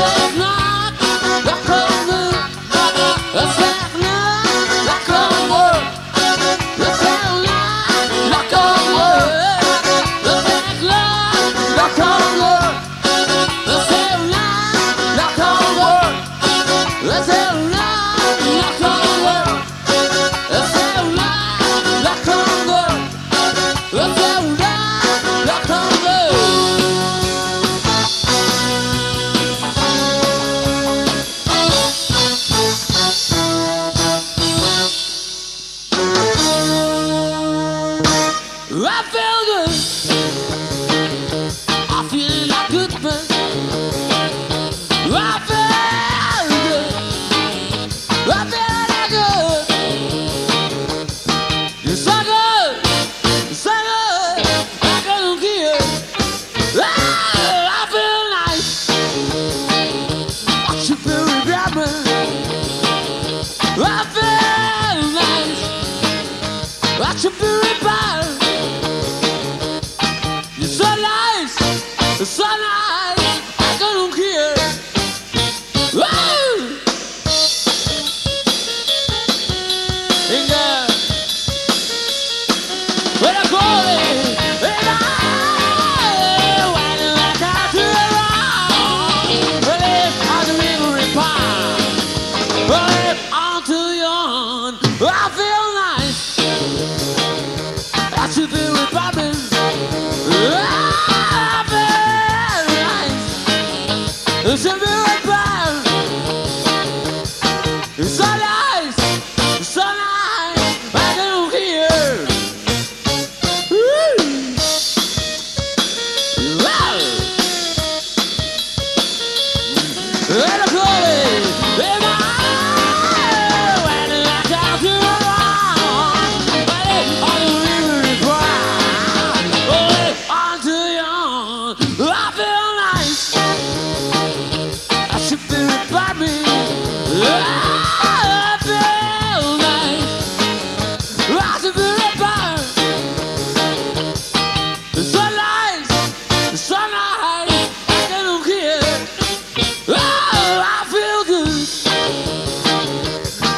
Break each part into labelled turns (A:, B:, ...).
A: of love. sunrise, the sunrise.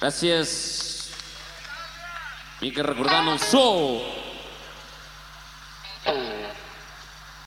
A: Gracias. Y que recordamos.